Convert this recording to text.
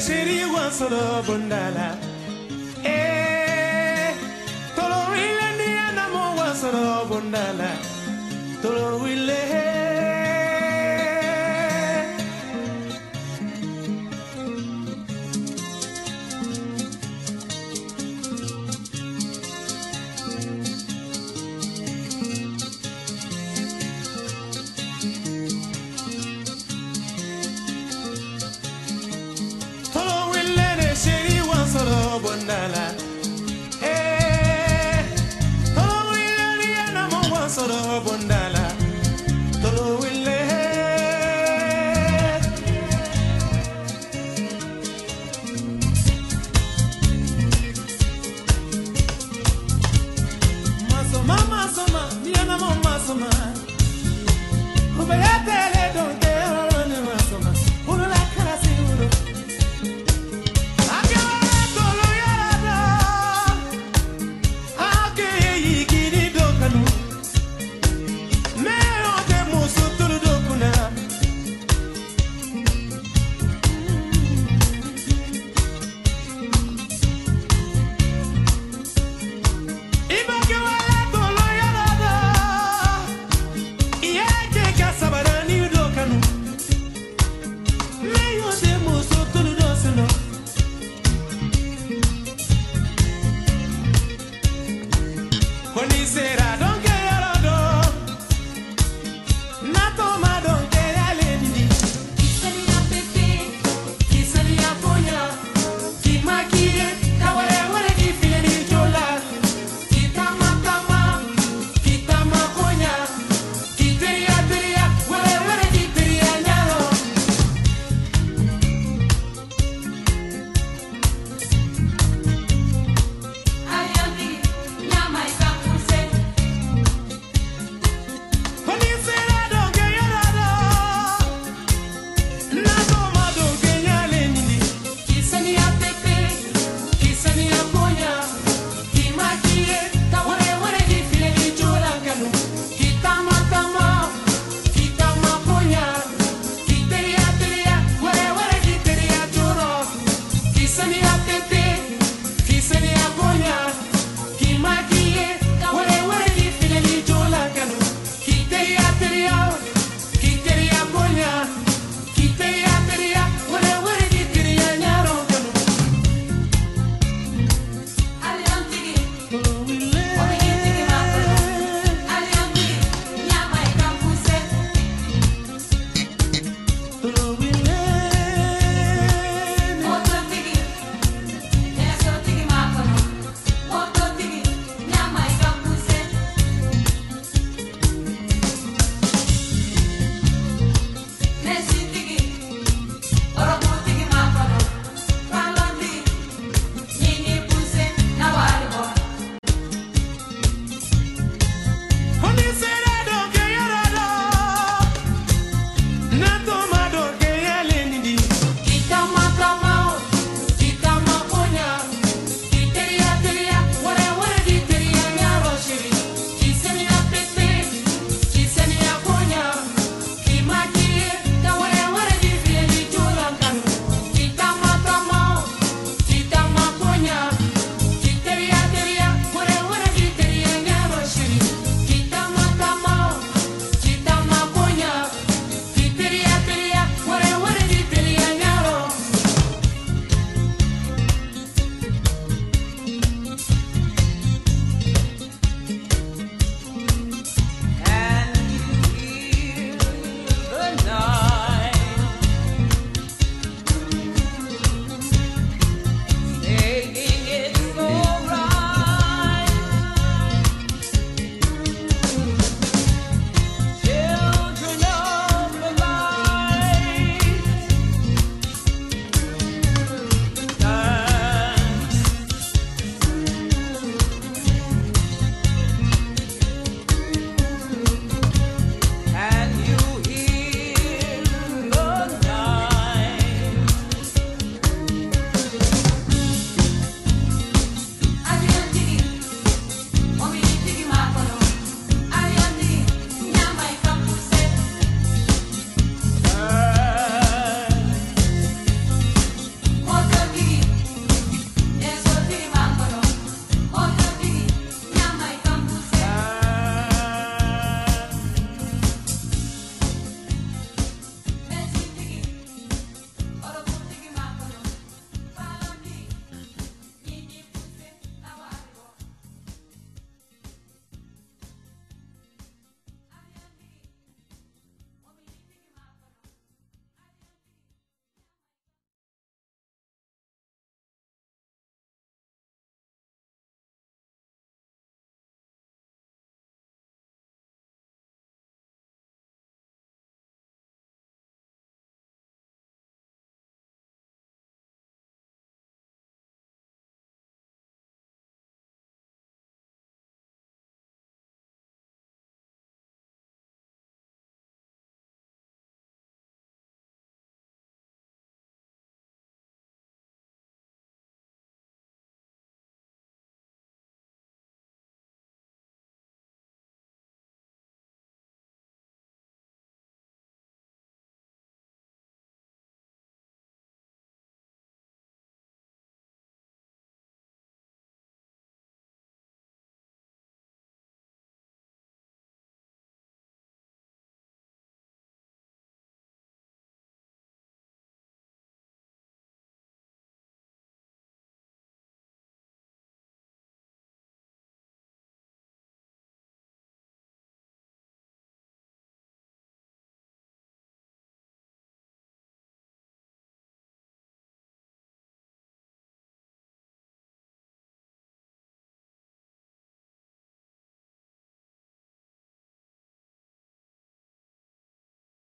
seri wasoro bundala. Eh tolo wile ni anamo wasoro bundala. Tolo wile solo bundala, tolo wille mi masoma miana mo masoma. Obayatele misterioso.